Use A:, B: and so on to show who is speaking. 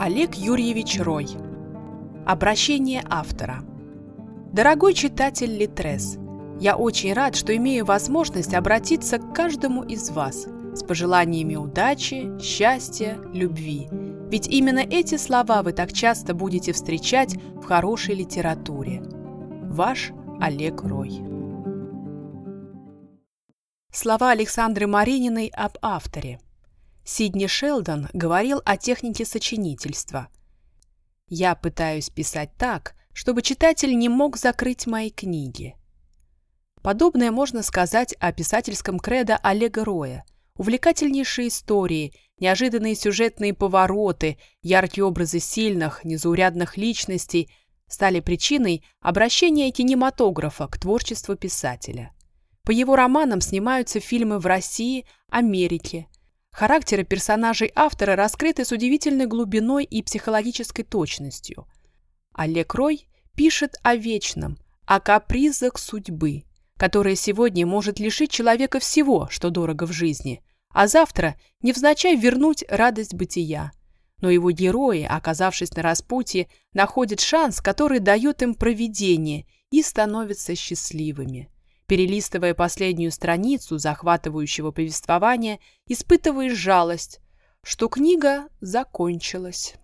A: Олег Юрьевич Рой. Обращение автора. Дорогой читатель Литрес, я очень рад, что имею возможность обратиться к каждому из вас с пожеланиями удачи, счастья, любви. Ведь именно эти слова вы так часто будете встречать в хорошей литературе. Ваш Олег Рой. Слова Александры Марининой об авторе – Сидни Шелдон говорил о технике сочинительства. «Я пытаюсь писать так, чтобы читатель не мог закрыть мои книги». Подобное можно сказать о писательском кредо Олега Роя. Увлекательнейшие истории, неожиданные сюжетные повороты, яркие образы сильных, незаурядных личностей стали причиной обращения кинематографа к творчеству писателя. По его романам снимаются фильмы в России, Америке, Характеры персонажей автора раскрыты с удивительной глубиной и психологической точностью. Олег Рой пишет о вечном, о капризах судьбы, которая сегодня может лишить человека всего, что дорого в жизни, а завтра невзначай вернуть радость бытия. Но его герои, оказавшись на распутье, находят шанс, который дает им провидение, и становятся счастливыми. Перелистывая последнюю страницу захватывающего повествования, испытываешь жалость, что книга закончилась.